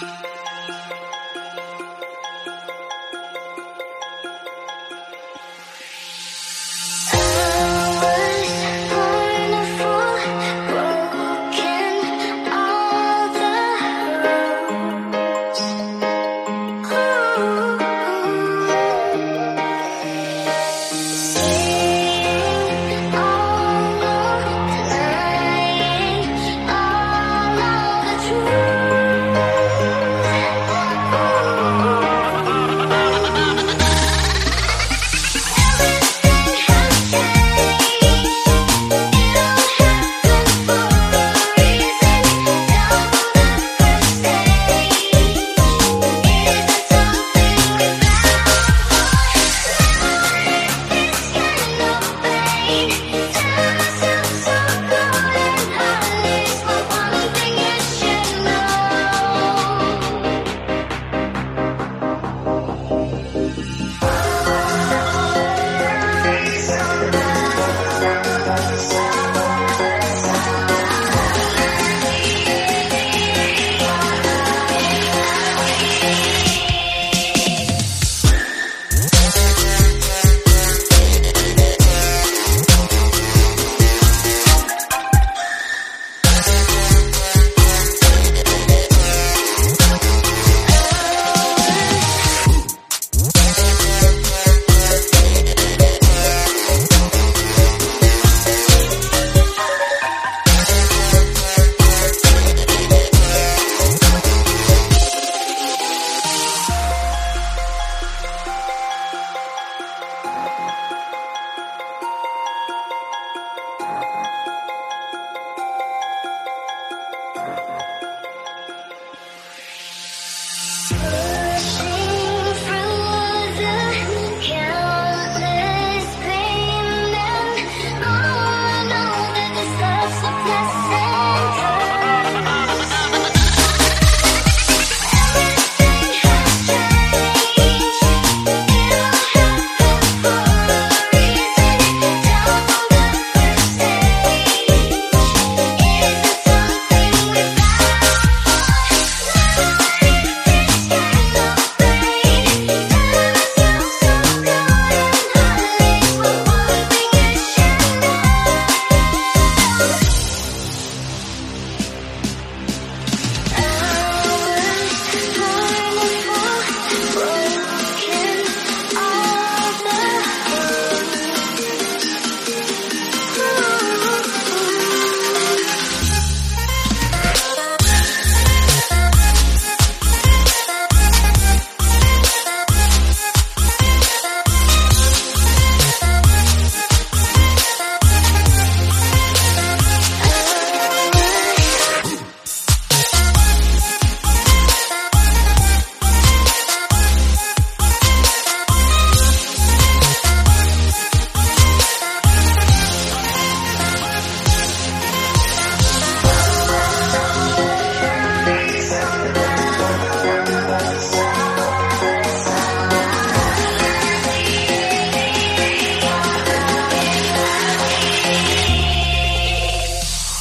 Bye. Yes.